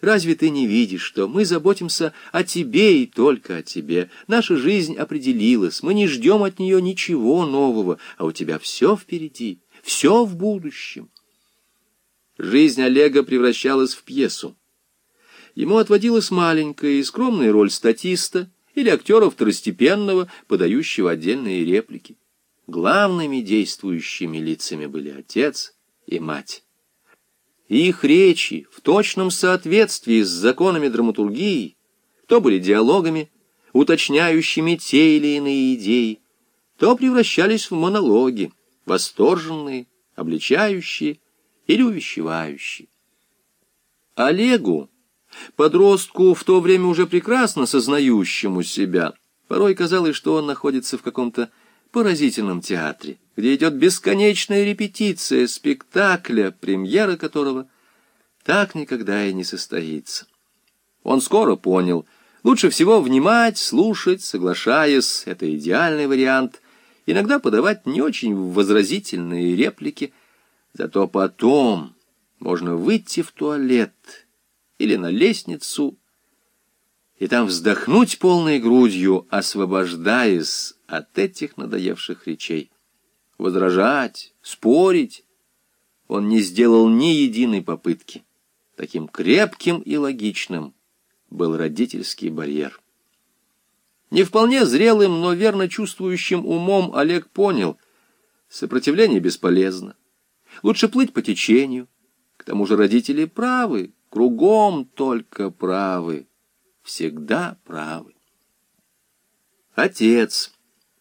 Разве ты не видишь, что мы заботимся о тебе и только о тебе? Наша жизнь определилась, мы не ждем от нее ничего нового, а у тебя все впереди, все в будущем. Жизнь Олега превращалась в пьесу. Ему отводилась маленькая и скромная роль статиста или актера второстепенного, подающего отдельные реплики. Главными действующими лицами были отец и мать. Их речи в точном соответствии с законами драматургии то были диалогами, уточняющими те или иные идеи, то превращались в монологи, восторженные, обличающие или увещевающие. Олегу, подростку, в то время уже прекрасно сознающему себя, порой казалось, что он находится в каком-то поразительном театре где идет бесконечная репетиция спектакля, премьера которого так никогда и не состоится. Он скоро понял, лучше всего внимать, слушать, соглашаясь, это идеальный вариант, иногда подавать не очень возразительные реплики, зато потом можно выйти в туалет или на лестницу и там вздохнуть полной грудью, освобождаясь от этих надоевших речей возражать, спорить. Он не сделал ни единой попытки. Таким крепким и логичным был родительский барьер. Не вполне зрелым, но верно чувствующим умом Олег понял, сопротивление бесполезно. Лучше плыть по течению. К тому же родители правы, кругом только правы, всегда правы. Отец.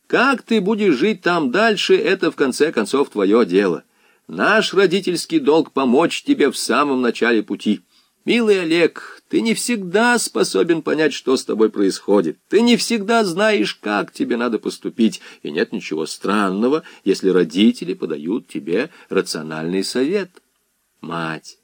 Как ты будешь жить там дальше, это в конце концов твое дело. Наш родительский долг помочь тебе в самом начале пути. Милый Олег, ты не всегда способен понять, что с тобой происходит. Ты не всегда знаешь, как тебе надо поступить. И нет ничего странного, если родители подают тебе рациональный совет. Мать.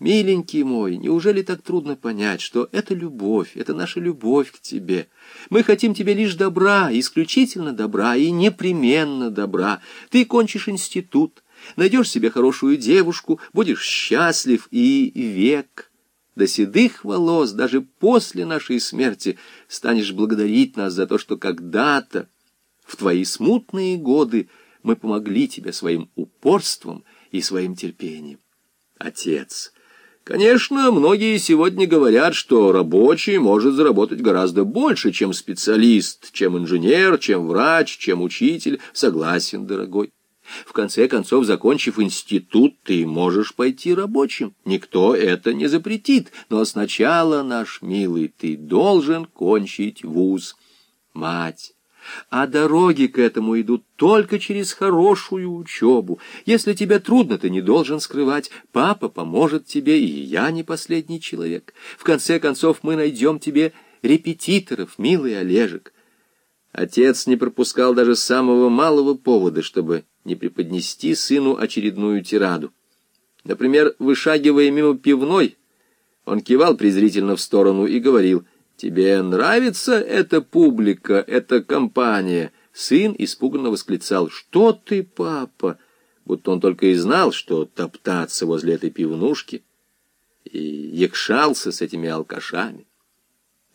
Миленький мой, неужели так трудно понять, что это любовь, это наша любовь к тебе? Мы хотим тебе лишь добра, исключительно добра и непременно добра. Ты кончишь институт, найдешь себе хорошую девушку, будешь счастлив и век. До седых волос, даже после нашей смерти, станешь благодарить нас за то, что когда-то, в твои смутные годы, мы помогли тебе своим упорством и своим терпением. Отец, Конечно, многие сегодня говорят, что рабочий может заработать гораздо больше, чем специалист, чем инженер, чем врач, чем учитель. Согласен, дорогой. В конце концов, закончив институт, ты можешь пойти рабочим. Никто это не запретит. Но сначала, наш милый, ты должен кончить вуз. Мать а дороги к этому идут только через хорошую учебу. Если тебе трудно, ты не должен скрывать. Папа поможет тебе, и я не последний человек. В конце концов, мы найдем тебе репетиторов, милый Олежек. Отец не пропускал даже самого малого повода, чтобы не преподнести сыну очередную тираду. Например, вышагивая мимо пивной, он кивал презрительно в сторону и говорил — «Тебе нравится эта публика, эта компания?» Сын испуганно восклицал. «Что ты, папа?» Будто он только и знал, что топтаться возле этой пивнушки и якшался с этими алкашами.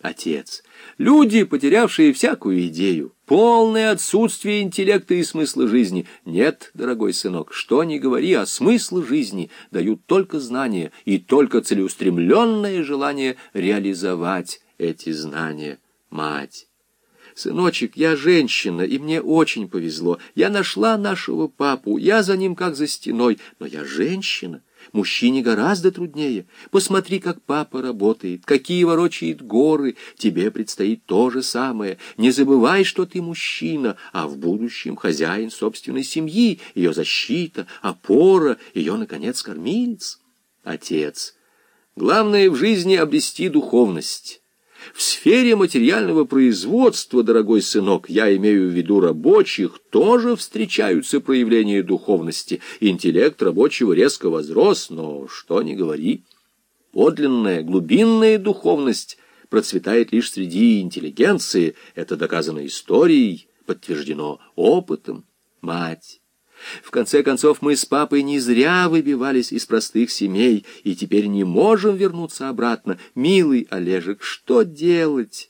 Отец. Люди, потерявшие всякую идею, полное отсутствие интеллекта и смысла жизни. Нет, дорогой сынок, что ни говори, а смысл жизни дают только знания и только целеустремленное желание реализовать эти знания, мать. Сыночек, я женщина, и мне очень повезло. Я нашла нашего папу, я за ним как за стеной, но я женщина. Мужчине гораздо труднее. Посмотри, как папа работает, какие ворочает горы. Тебе предстоит то же самое. Не забывай, что ты мужчина, а в будущем хозяин собственной семьи, ее защита, опора, ее, наконец, кормилец. Отец. Главное в жизни обрести духовность. В сфере материального производства, дорогой сынок, я имею в виду рабочих, тоже встречаются проявления духовности. Интеллект рабочего резко возрос, но что ни говори. Подлинная, глубинная духовность процветает лишь среди интеллигенции. Это доказано историей, подтверждено опытом. Мать. В конце концов, мы с папой не зря выбивались из простых семей, и теперь не можем вернуться обратно. Милый Олежек, что делать?